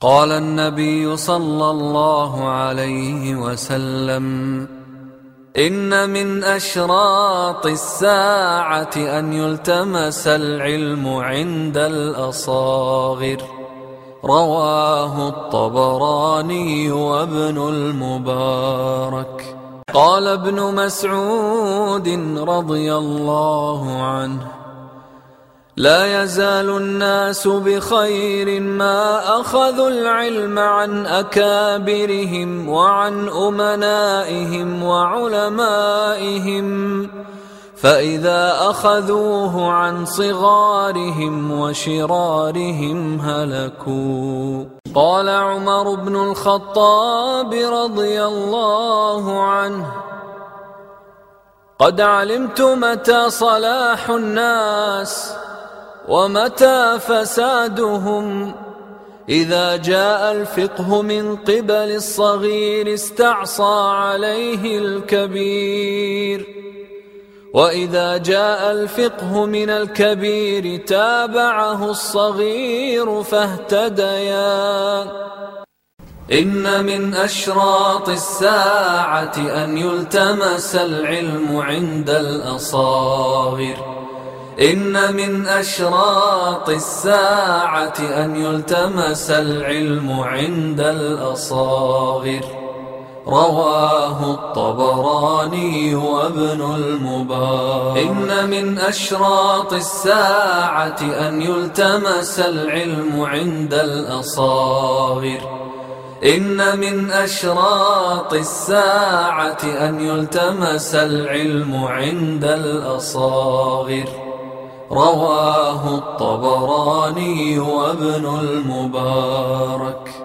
قال النبي صلى الله عليه وسلم إن من أشراط الساعة أن يلتمس العلم عند الأصاغر. رواه الطبراني وابن المبارك. قال ابن مسعود رضي الله عنه لا يزال الناس بخير ما أخذوا العلم عن أكابرهم وعن أمنائهم وعلمائهم فإذا أخذوه عن صغارهم وشرارهم هلكوا. قال عمر بن الخطاب رضي الله عنه قد علمت متى صلاح الناس؟ ومتى فسادهم؟ إذا جاء الفقه من قبل الصغير استعصى عليه الكبير. وإذا جاء الفقه من الكبير تابعه الصغير فاهتديا إن من أشراط الساعة أن يلتمس العلم عند الأصاغر. إن من أشراط الساعة أن يلتمس العلم عند الأصاغر. رواه الطبراني وابن المبارك. إن من أشراط الساعة أن يلتمس العلم عند الأصاغر. إن من أشراط الساعة أن يلتمس العلم عند الأصاغر. رواه الطبراني وابن المبارك.